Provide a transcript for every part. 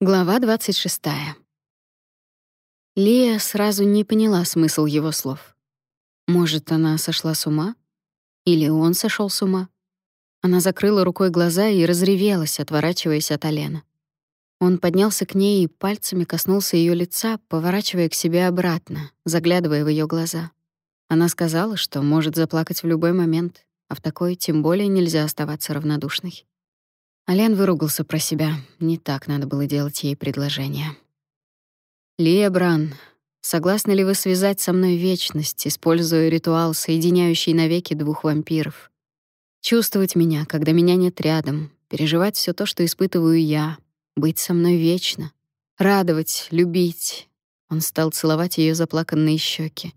Глава 26. Лия сразу не поняла смысл его слов. Может, она сошла с ума? Или он сошел с ума? Она закрыла рукой глаза и разревелась, отворачиваясь от Алена. Он поднялся к ней и пальцами коснулся ее лица, поворачивая к себе обратно, заглядывая в ее глаза. Она сказала, что может заплакать в любой момент, а в такой тем более нельзя оставаться равнодушной. Ален выругался про себя. Не так надо было делать ей предложение. «Лия Бран, согласны ли вы связать со мной вечность, используя ритуал, соединяющий навеки двух вампиров? Чувствовать меня, когда меня нет рядом, переживать все то, что испытываю я, быть со мной вечно, радовать, любить». Он стал целовать ее заплаканные щеки.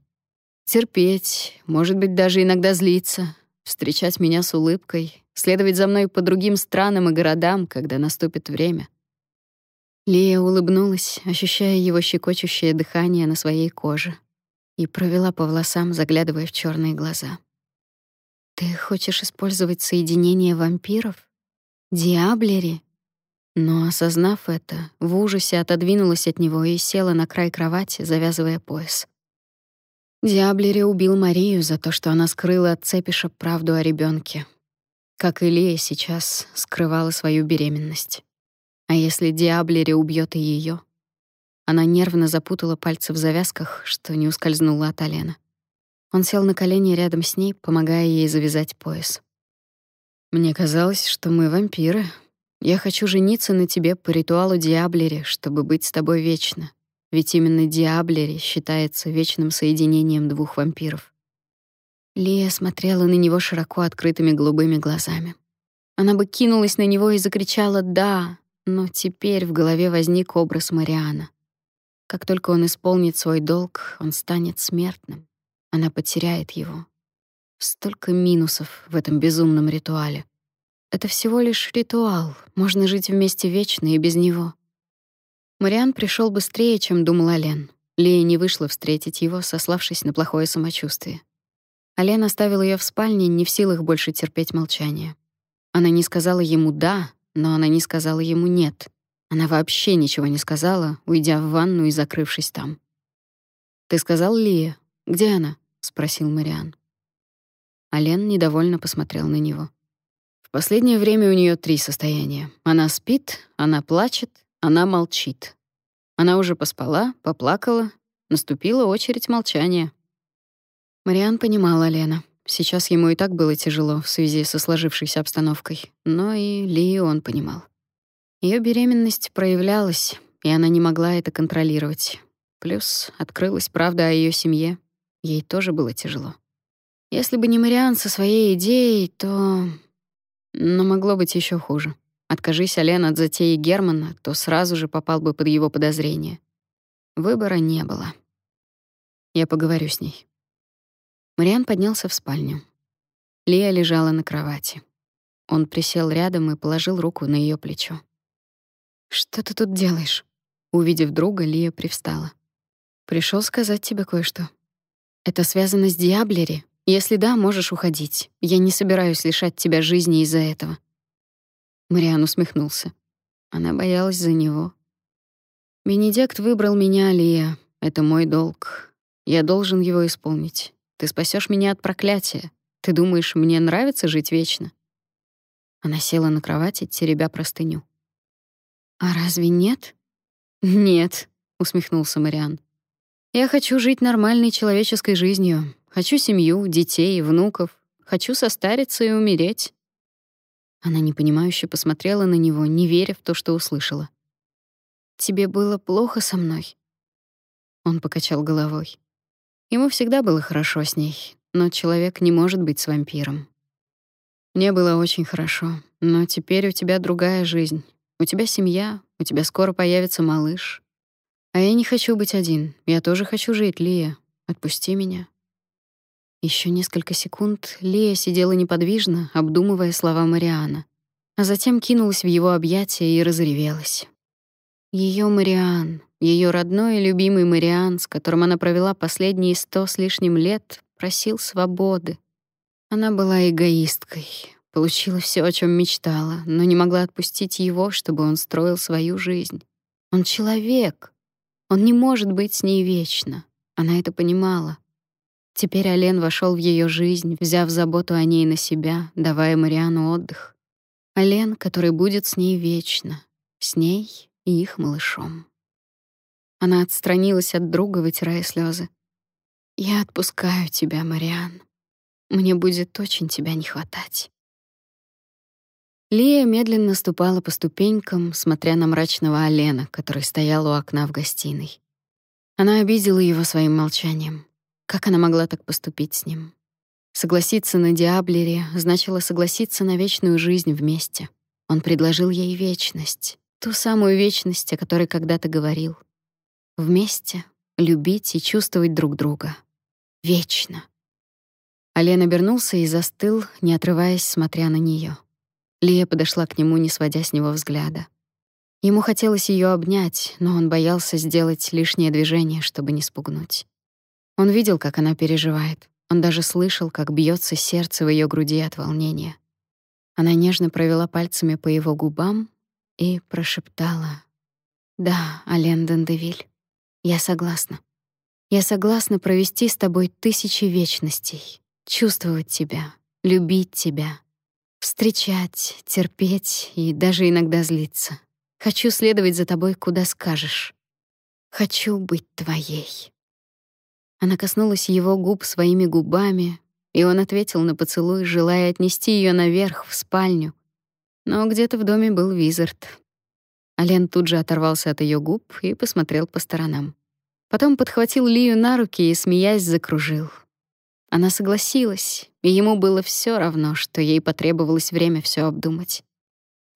«Терпеть, может быть, даже иногда злиться, встречать меня с улыбкой, следовать за мной по другим странам и городам, когда наступит время. Лия улыбнулась, ощущая его щекочущее дыхание на своей коже, и провела по волосам, заглядывая в черные глаза. Ты хочешь использовать соединение вампиров? Диаблери? Но, осознав это, в ужасе отодвинулась от него и села на край кровати, завязывая пояс. Диаблери убил Марию за то, что она скрыла от Цепиша правду о ребенке, как и Лия сейчас скрывала свою беременность. А если Диаблери убьет и ее? Она нервно запутала пальцы в завязках, что не ускользнуло от Алена. Он сел на колени рядом с ней, помогая ей завязать пояс. Мне казалось, что мы вампиры. Я хочу жениться на тебе по ритуалу Диаблери, чтобы быть с тобой вечно. Ведь именно Диаблери считается вечным соединением двух вампиров. Лия смотрела на него широко открытыми голубыми глазами. Она бы кинулась на него и закричала «да», но теперь в голове возник образ Мариана. Как только он исполнит свой долг, он станет смертным. Она потеряет его. Столько минусов в этом безумном ритуале. Это всего лишь ритуал. Можно жить вместе вечно и без него. Мариан пришел быстрее, чем думал Ален. Лия не вышла встретить его, сославшись на плохое самочувствие. Ален оставил ее в спальне, не в силах больше терпеть молчание. Она не сказала ему «да», но она не сказала ему «нет». Она вообще ничего не сказала, уйдя в ванну и закрывшись там. «Ты сказал Лия? Где она?» — спросил Мариан. Ален недовольно посмотрел на него. В последнее время у нее три состояния. Она спит, она плачет, она молчит. Она уже поспала, поплакала, наступила очередь молчания. Мариан понимала Лена. Сейчас ему и так было тяжело в связи со сложившейся обстановкой, но и Лию он понимал. Ее беременность проявлялась, и она не могла это контролировать. Плюс открылась правда о ее семье. Ей тоже было тяжело. Если бы не Мариан со своей идеей, то... Но могло быть еще хуже. Откажись Ален от затеи Германа, то сразу же попал бы под его подозрение. Выбора не было. Я поговорю с ней. Мариан поднялся в спальню. Лия лежала на кровати. Он присел рядом и положил руку на ее плечо. «Что ты тут делаешь?» Увидев друга, Лия привстала. Пришел сказать тебе кое-что. Это связано с Диаблери. Если да, можешь уходить. Я не собираюсь лишать тебя жизни из-за этого». Мариан усмехнулся. Она боялась за него. «Бенедикт выбрал меня, Лия. Это мой долг. Я должен его исполнить. Ты спасешь меня от проклятия. Ты думаешь, мне нравится жить вечно?» Она села на кровати, теребя простыню. «А разве нет?» «Нет», — усмехнулся Мариан. «Я хочу жить нормальной человеческой жизнью. Хочу семью, детей, внуков. Хочу состариться и умереть». Она непонимающе посмотрела на него, не веря в то, что услышала. «Тебе было плохо со мной?» Он покачал головой. Ему всегда было хорошо с ней, но человек не может быть с вампиром. Мне было очень хорошо, но теперь у тебя другая жизнь. У тебя семья, у тебя скоро появится малыш. А я не хочу быть один. Я тоже хочу жить, Лия. Отпусти меня. Еще несколько секунд Лия сидела неподвижно, обдумывая слова Мариана, а затем кинулась в его объятия и разревелась. Ее Мариан, ее родной и любимый Мариан, с которым она провела последние сто с лишним лет, просил свободы. Она была эгоисткой, получила все, о чем мечтала, но не могла отпустить его, чтобы он строил свою жизнь. Он человек. Он не может быть с ней вечно. Она это понимала. Теперь Ален вошел в ее жизнь, взяв заботу о ней на себя, давая Мариану отдых. Ален, который будет с ней вечно, с ней и их малышом. Она отстранилась от друга, вытирая слезы. «Я отпускаю тебя, Мариан. Мне будет очень тебя не хватать». Лия медленно ступала по ступенькам, смотря на мрачного Алена, который стоял у окна в гостиной. Она обидела его своим молчанием. Как она могла так поступить с ним? Согласиться на Диаблере значило согласиться на вечную жизнь вместе. Он предложил ей вечность, ту самую вечность, о которой когда-то говорил. Вместе любить и чувствовать друг друга. Вечно. Ален обернулся и застыл, не отрываясь, смотря на нее. Лия подошла к нему, не сводя с него взгляда. Ему хотелось ее обнять, но он боялся сделать лишнее движение, чтобы не спугнуть. Он видел, как она переживает. Он даже слышал, как бьется сердце в ее груди от волнения. Она нежно провела пальцами по его губам и прошептала: "Да, Ален Дендевиль, я согласна. Я согласна провести с тобой тысячи вечностей, чувствовать тебя, любить тебя, встречать, терпеть и даже иногда злиться. Хочу следовать за тобой, куда скажешь. Хочу быть твоей". Она коснулась его губ своими губами, и он ответил на поцелуй, желая отнести ее наверх, в спальню. Но где-то в доме был Визард. Ален тут же оторвался от ее губ и посмотрел по сторонам. Потом подхватил Лию на руки и, смеясь, закружил. Она согласилась, и ему было все равно, что ей потребовалось время все обдумать.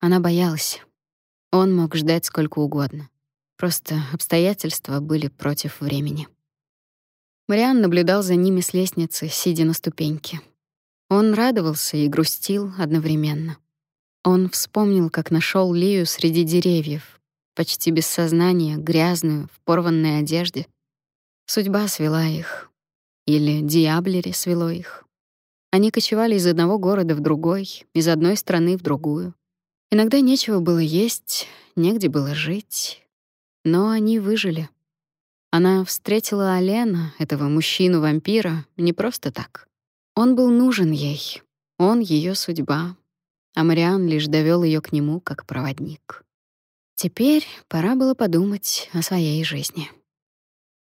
Она боялась. Он мог ждать сколько угодно. Просто обстоятельства были против времени. Мариан наблюдал за ними с лестницы, сидя на ступеньке. Он радовался и грустил одновременно. Он вспомнил, как нашел Лию среди деревьев, почти без сознания, грязную, в порванной одежде. Судьба свела их. Или Диаблери свело их. Они кочевали из одного города в другой, из одной страны в другую. Иногда нечего было есть, негде было жить, но они выжили. Она встретила Алена, этого мужчину-вампира, не просто так. Он был нужен ей. Он ее судьба. А Мариан лишь довел ее к нему как проводник. Теперь пора было подумать о своей жизни.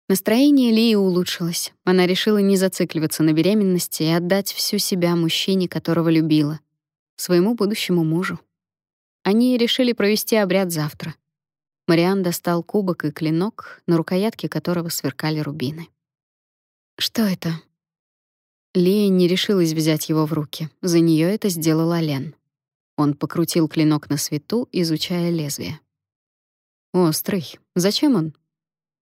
Настроение Лии улучшилось. Она решила не зацикливаться на беременности и отдать всю себя мужчине, которого любила, своему будущему мужу. Они решили провести обряд завтра — Мариан достал кубок и клинок, на рукоятке которого сверкали рубины. «Что это?» Лея не решилась взять его в руки. За нее это сделал Лен. Он покрутил клинок на свету, изучая лезвие. «Острый. Зачем он?»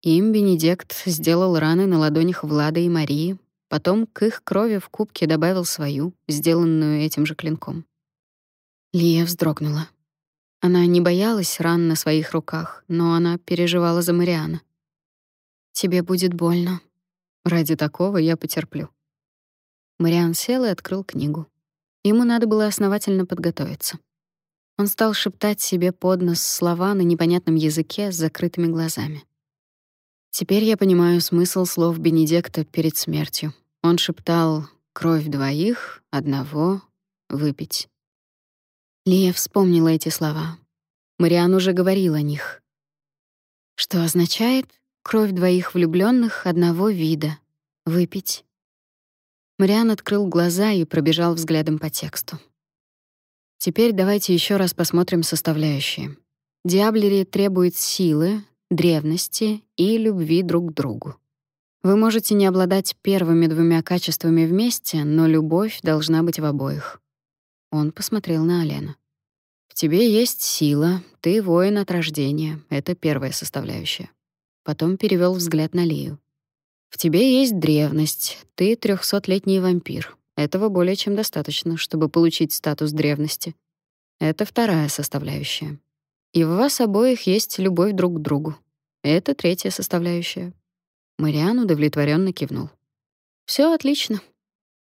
Им Бенедикт сделал раны на ладонях Влада и Марии, потом к их крови в кубке добавил свою, сделанную этим же клинком. Лия вздрогнула. Она не боялась ран на своих руках, но она переживала за Мариана. «Тебе будет больно. Ради такого я потерплю». Мариан сел и открыл книгу. Ему надо было основательно подготовиться. Он стал шептать себе под нос слова на непонятном языке с закрытыми глазами. Теперь я понимаю смысл слов Бенедикта перед смертью. Он шептал «кровь двоих, одного, выпить». Лия вспомнила эти слова. Мариан уже говорил о них. Что означает кровь двоих влюбленных одного вида. Выпить. Мариан открыл глаза и пробежал взглядом по тексту. Теперь давайте еще раз посмотрим составляющие. Диаблери требует силы, древности и любви друг к другу. Вы можете не обладать первыми двумя качествами вместе, но любовь должна быть в обоих. Он посмотрел на Алена. «В тебе есть сила, ты воин от рождения, это первая составляющая». Потом перевел взгляд на Лию. «В тебе есть древность, ты трехсотлетний вампир. Этого более чем достаточно, чтобы получить статус древности. Это вторая составляющая. И в вас обоих есть любовь друг к другу. Это третья составляющая». Мариан удовлетворенно кивнул. Все отлично.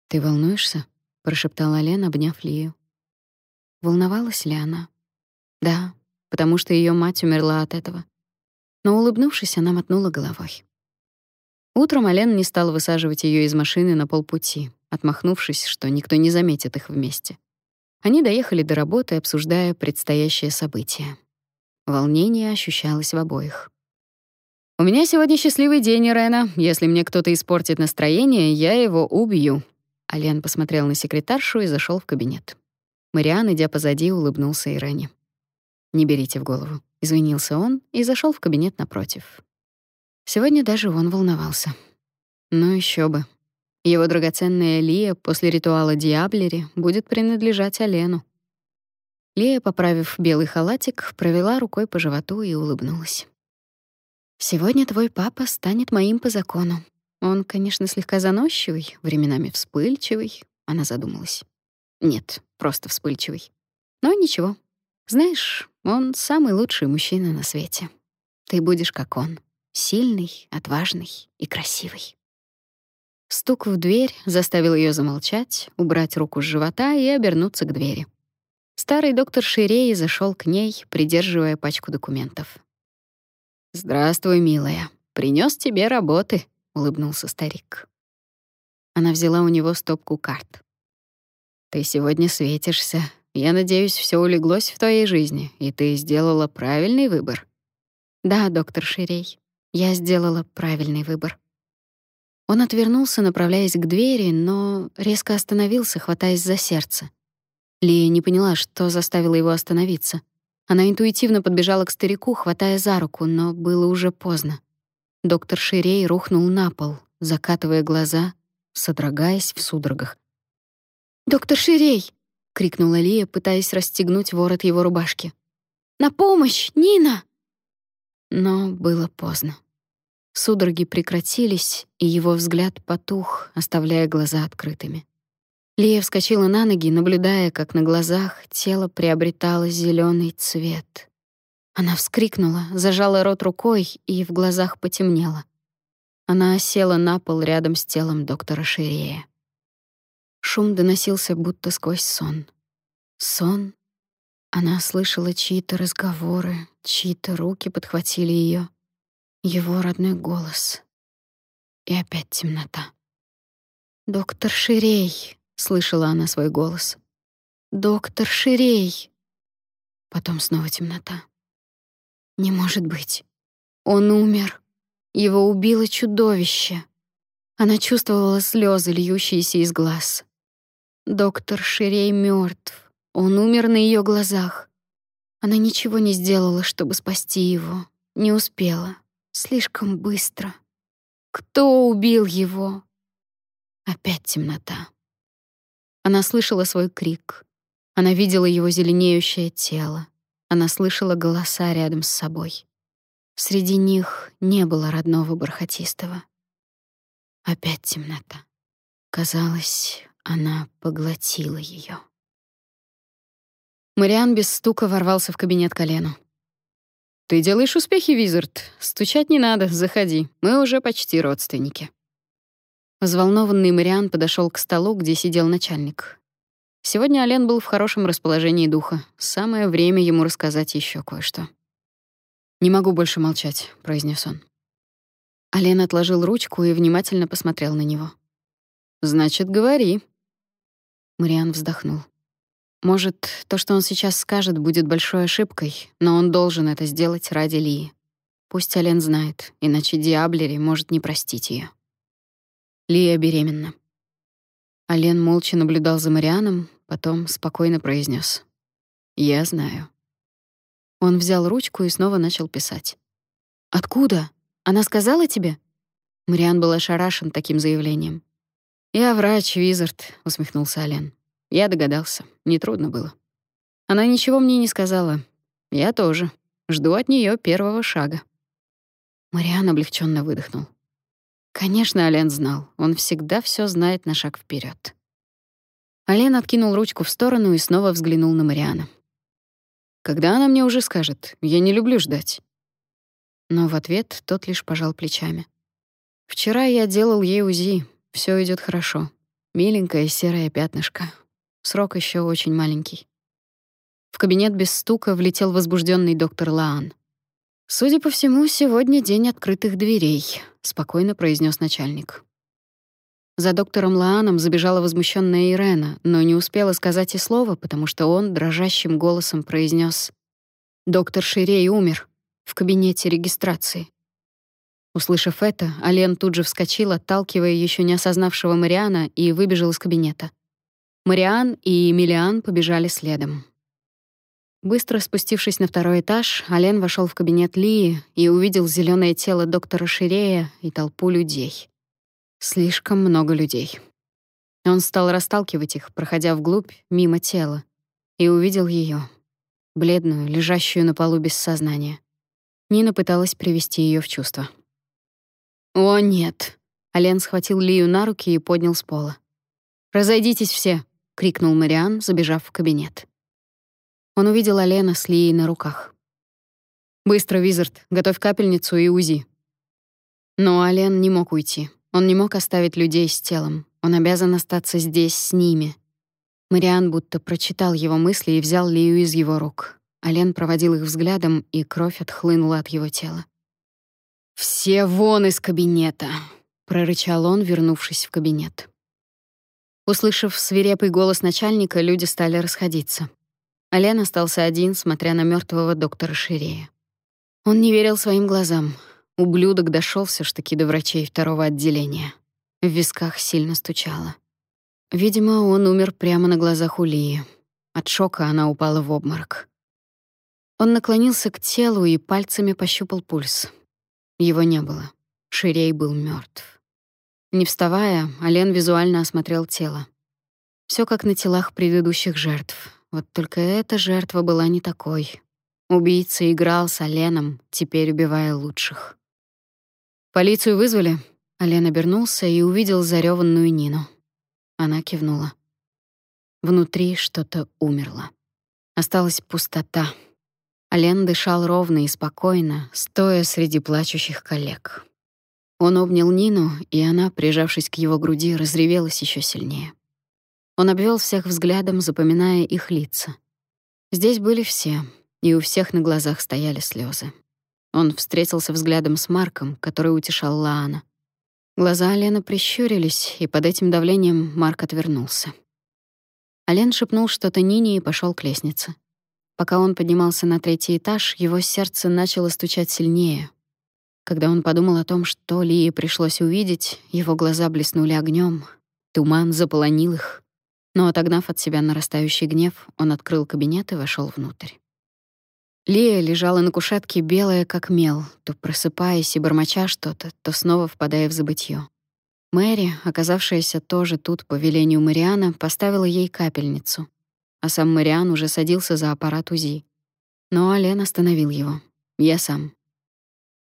Ты волнуешься? Прошептала Лена, обняв Лию. Волновалась ли она? Да, потому что ее мать умерла от этого. Но, улыбнувшись, она мотнула головой. Утром Ален не стал высаживать ее из машины на полпути, отмахнувшись, что никто не заметит их вместе. Они доехали до работы, обсуждая предстоящее событие. Волнение ощущалось в обоих. «У меня сегодня счастливый день, Ирена. Если мне кто-то испортит настроение, я его убью». Ален посмотрел на секретаршу и зашел в кабинет. Мариан, идя позади, улыбнулся Ирене. «Не берите в голову», — извинился он и зашел в кабинет напротив. Сегодня даже он волновался. Ну еще бы. Его драгоценная Лия после ритуала Диаблери будет принадлежать Алену. Лия, поправив белый халатик, провела рукой по животу и улыбнулась. «Сегодня твой папа станет моим по закону. Он, конечно, слегка заносчивый, временами вспыльчивый», — она задумалась. «Нет, просто вспыльчивый. Но ничего. Знаешь, он самый лучший мужчина на свете. Ты будешь как он, сильный, отважный и красивый». Стук в дверь заставил ее замолчать, убрать руку с живота и обернуться к двери. Старый доктор Ширей зашел к ней, придерживая пачку документов. «Здравствуй, милая. Принес тебе работы», — улыбнулся старик. Она взяла у него стопку карт. «Ты сегодня светишься. Я надеюсь, все улеглось в твоей жизни, и ты сделала правильный выбор». «Да, доктор Ширей, я сделала правильный выбор». Он отвернулся, направляясь к двери, но резко остановился, хватаясь за сердце. Лия не поняла, что заставило его остановиться. Она интуитивно подбежала к старику, хватая за руку, но было уже поздно. Доктор Ширей рухнул на пол, закатывая глаза, содрогаясь в судорогах. «Доктор Ширей!» — крикнула Лия, пытаясь расстегнуть ворот его рубашки. «На помощь! Нина!» Но было поздно. Судороги прекратились, и его взгляд потух, оставляя глаза открытыми. Лия вскочила на ноги, наблюдая, как на глазах тело приобретало зеленый цвет. Она вскрикнула, зажала рот рукой, и в глазах потемнело. Она села на пол рядом с телом доктора Ширея. Шум доносился будто сквозь сон. Сон? Она слышала чьи-то разговоры, чьи-то руки подхватили ее. Его родной голос. И опять темнота. «Доктор Ширей!» слышала она свой голос. Доктор Ширей. Потом снова темнота. Не может быть. Он умер. Его убило чудовище. Она чувствовала слезы, льющиеся из глаз. Доктор Ширей мертв. Он умер на ее глазах. Она ничего не сделала, чтобы спасти его. Не успела. Слишком быстро. Кто убил его? Опять темнота. Она слышала свой крик. Она видела его зеленеющее тело. Она слышала голоса рядом с собой. Среди них не было родного бархатистого. Опять темнота. Казалось, она поглотила ее. Мариан без стука ворвался в кабинет колену. «Ты делаешь успехи, Визард. Стучать не надо, заходи. Мы уже почти родственники». Взволнованный Мариан подошел к столу, где сидел начальник. Сегодня Ален был в хорошем расположении духа. Самое время ему рассказать еще кое-что. «Не могу больше молчать», — произнес он. Ален отложил ручку и внимательно посмотрел на него. «Значит, говори». Мариан вздохнул. Может, то, что он сейчас скажет, будет большой ошибкой, но он должен это сделать ради Лии. Пусть Ален знает, иначе Диаблери может не простить ее. Лия беременна. Ален молча наблюдал за Марианом, потом спокойно произнес: "Я знаю". Он взял ручку и снова начал писать. "Откуда? Она сказала тебе?" Мариан был ошарашен таким заявлением. "Я врач, Визард", усмехнулся Ален. "Я догадался, не трудно было. Она ничего мне не сказала. Я тоже. Жду от нее первого шага". Мариан облегченно выдохнул. Конечно, Ален знал. Он всегда все знает на шаг вперед. Ален откинул ручку в сторону и снова взглянул на Мариана. Когда она мне уже скажет? Я не люблю ждать. Но в ответ тот лишь пожал плечами. Вчера я делал ей УЗИ. Все идет хорошо. Миленькое серое пятнышко. Срок еще очень маленький. В кабинет без стука влетел возбужденный доктор Лаан. Судя по всему, сегодня день открытых дверей, спокойно произнес начальник. За доктором Лааном забежала возмущенная Ирена, но не успела сказать и слова, потому что он дрожащим голосом произнес: "Доктор Ширей умер в кабинете регистрации". Услышав это, Ален тут же вскочил, отталкивая еще не осознавшего Мариана, и выбежал из кабинета. Мариан и Эмилиан побежали следом. Быстро спустившись на второй этаж, Ален вошел в кабинет Лии и увидел зеленое тело доктора Ширея и толпу людей. Слишком много людей. Он стал расталкивать их, проходя вглубь, мимо тела, и увидел ее, бледную, лежащую на полу без сознания. Нина пыталась привести ее в чувство. «О, нет!» Ален схватил Лию на руки и поднял с пола. «Разойдитесь все!» — крикнул Мариан, забежав в кабинет. Он увидел Алена с Лией на руках. «Быстро, Визард, готовь капельницу и УЗИ». Но Ален не мог уйти. Он не мог оставить людей с телом. Он обязан остаться здесь с ними. Мариан будто прочитал его мысли и взял Лию из его рук. Ален проводил их взглядом, и кровь отхлынула от его тела. «Все вон из кабинета!» — прорычал он, вернувшись в кабинет. Услышав свирепый голос начальника, люди стали расходиться. Ален остался один, смотря на мертвого доктора Ширея. Он не верил своим глазам. Ублюдок дошел все ж таки до врачей второго отделения. В висках сильно стучало. Видимо, он умер прямо на глазах у Лии. От шока она упала в обморок. Он наклонился к телу и пальцами пощупал пульс. Его не было. Ширей был мертв. Не вставая, Ален визуально осмотрел тело. Все как на телах предыдущих жертв. Вот только эта жертва была не такой. Убийца играл с Аленом, теперь убивая лучших. «Полицию вызвали?» Ален обернулся и увидел зареванную Нину. Она кивнула. Внутри что-то умерло. Осталась пустота. Ален дышал ровно и спокойно, стоя среди плачущих коллег. Он обнял Нину, и она, прижавшись к его груди, разревелась еще сильнее. Он обвел всех взглядом, запоминая их лица. Здесь были все, и у всех на глазах стояли слезы. Он встретился взглядом с Марком, который утешал Лаана. Глаза Алена прищурились, и под этим давлением Марк отвернулся. Ален шепнул что-то Нине и пошел к лестнице. Пока он поднимался на третий этаж, его сердце начало стучать сильнее. Когда он подумал о том, что Лии пришлось увидеть, его глаза блеснули огнем, туман заполонил их. Но отогнав от себя нарастающий гнев, он открыл кабинет и вошел внутрь. Лия лежала на кушетке белая как мел, то просыпаясь и бормоча что-то, то снова впадая в забытье. Мэри, оказавшаяся тоже тут по велению Мариана, поставила ей капельницу, а сам Мариан уже садился за аппарат УЗИ. Но Ален остановил его. Я сам.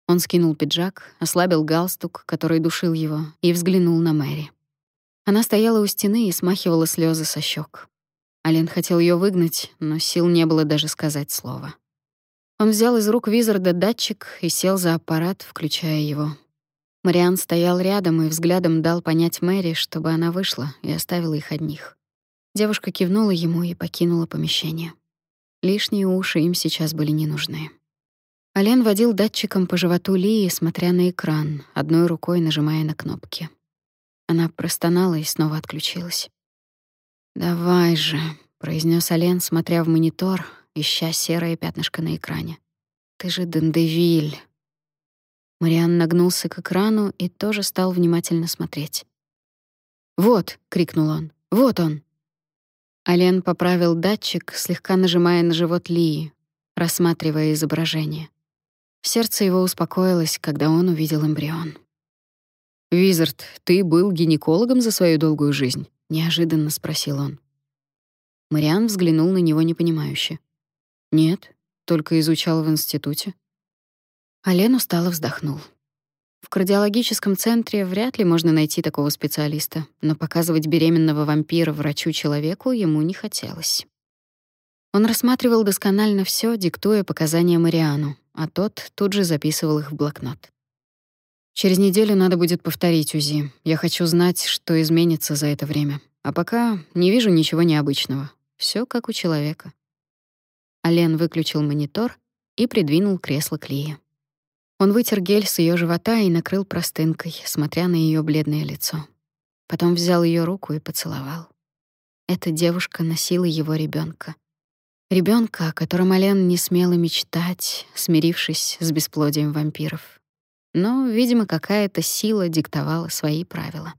Он скинул пиджак, ослабил галстук, который душил его, и взглянул на Мэри. Она стояла у стены и смахивала слезы со щек. Ален хотел ее выгнать, но сил не было даже сказать слова. Он взял из рук Визарда датчик и сел за аппарат, включая его. Мариан стоял рядом и взглядом дал понять Мэри, чтобы она вышла и оставила их одних. Девушка кивнула ему и покинула помещение. Лишние уши им сейчас были не нужны. Ален водил датчиком по животу Лии, смотря на экран, одной рукой нажимая на кнопки. Она простонала и снова отключилась. «Давай же», — произнес Ален, смотря в монитор, ища серое пятнышко на экране. «Ты же Дендевиль». Мариан нагнулся к экрану и тоже стал внимательно смотреть. «Вот!» — крикнул он. «Вот он!» Ален поправил датчик, слегка нажимая на живот Лии, рассматривая изображение. Сердце его успокоилось, когда он увидел эмбрион. «Визард, ты был гинекологом за свою долгую жизнь?» — неожиданно спросил он. Мариан взглянул на него непонимающе. «Нет, только изучал в институте». Ален устало вздохнул. В кардиологическом центре вряд ли можно найти такого специалиста, но показывать беременного вампира врачу-человеку ему не хотелось. Он рассматривал досконально все, диктуя показания Мариану, а тот тут же записывал их в блокнот. Через неделю надо будет повторить УЗИ. Я хочу знать, что изменится за это время. А пока не вижу ничего необычного. Все как у человека. Ален выключил монитор и придвинул кресло к Лии. Он вытер гель с ее живота и накрыл простынкой, смотря на ее бледное лицо. Потом взял ее руку и поцеловал. Эта девушка носила его ребенка, ребенка, о котором Ален не смела мечтать, смирившись с бесплодием вампиров. Но, видимо, какая-то сила диктовала свои правила.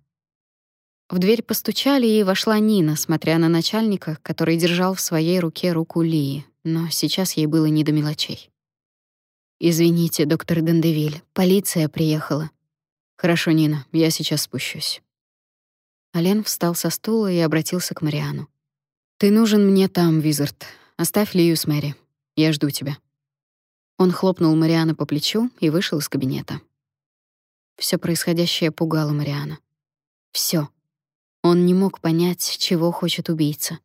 В дверь постучали, и вошла Нина, смотря на начальника, который держал в своей руке руку Лии, но сейчас ей было не до мелочей. «Извините, доктор Дендевиль, полиция приехала». «Хорошо, Нина, я сейчас спущусь». Ален встал со стула и обратился к Мариану. «Ты нужен мне там, Визард. Оставь Лию с Мэри. Я жду тебя». Он хлопнул Мариана по плечу и вышел из кабинета. Все происходящее пугало Мариана. Все. Он не мог понять, чего хочет убийца.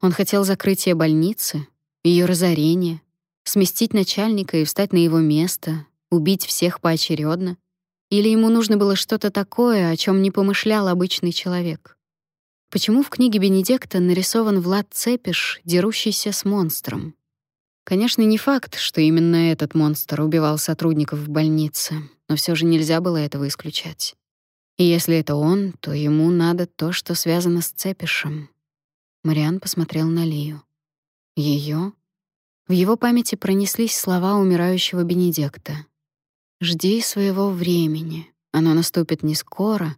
Он хотел закрытия больницы, ее разорения, сместить начальника и встать на его место, убить всех поочередно, или ему нужно было что-то такое, о чем не помышлял обычный человек. Почему в книге Бенедикта нарисован Влад Цепиш, дерущийся с монстром? Конечно, не факт, что именно этот монстр убивал сотрудников в больнице, но все же нельзя было этого исключать. И если это он, то ему надо то, что связано с Цепишем. Мариан посмотрел на Лию. Ее? В его памяти пронеслись слова умирающего Бенедикта. «Жди своего времени. Оно наступит не скоро,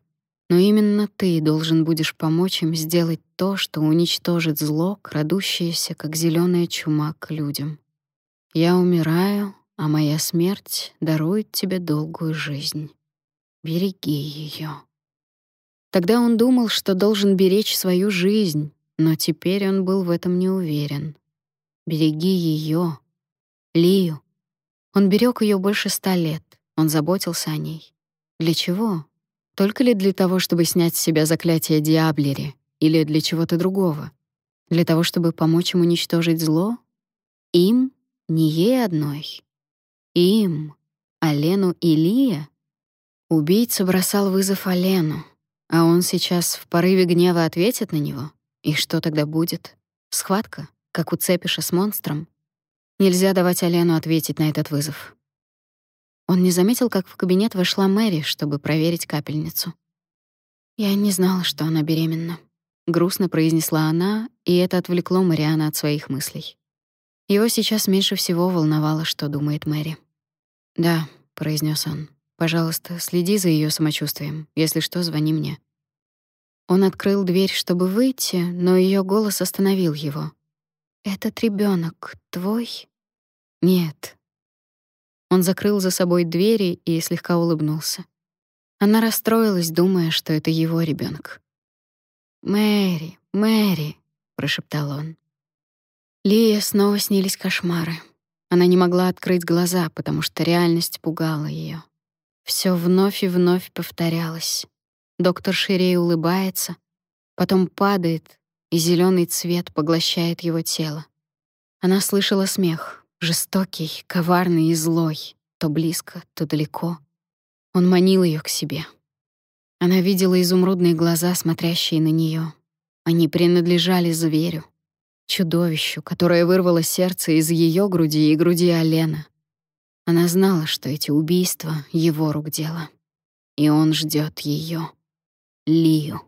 но именно ты должен будешь помочь им сделать то, что уничтожит зло, крадущееся, как зеленая чума, к людям. Я умираю, а моя смерть дарует тебе долгую жизнь». Береги ее. Тогда он думал, что должен беречь свою жизнь, но теперь он был в этом не уверен. Береги ее, Лию. Он берег ее больше ста лет, он заботился о ней. Для чего? Только ли для того, чтобы снять с себя заклятие Диаблери, или для чего-то другого? Для того, чтобы помочь им уничтожить зло? Им, не ей одной. Им, Алену и Лия — Убийца бросал вызов Алену, а он сейчас в порыве гнева ответит на него. И что тогда будет? Схватка, как у Цепиша с монстром? Нельзя давать Алену ответить на этот вызов. Он не заметил, как в кабинет вошла Мэри, чтобы проверить капельницу. «Я не знала, что она беременна», — грустно произнесла она, и это отвлекло Мариана от своих мыслей. Его сейчас меньше всего волновало, что думает Мэри. «Да», — произнес он, Пожалуйста, следи за ее самочувствием. Если что, звони мне». Он открыл дверь, чтобы выйти, но ее голос остановил его. «Этот ребенок твой?» «Нет». Он закрыл за собой двери и слегка улыбнулся. Она расстроилась, думая, что это его ребенок. «Мэри, Мэри», — прошептал он. Лия снова снились кошмары. Она не могла открыть глаза, потому что реальность пугала ее. Все вновь и вновь повторялось. Доктор Ширей улыбается, потом падает, и зеленый цвет поглощает его тело. Она слышала смех, жестокий, коварный и злой, то близко, то далеко. Он манил ее к себе. Она видела изумрудные глаза, смотрящие на нее. Они принадлежали зверю, чудовищу, которое вырвало сердце из ее груди и груди Алена. Она знала, что эти убийства — его рук дело. И он ждет ее, Лию.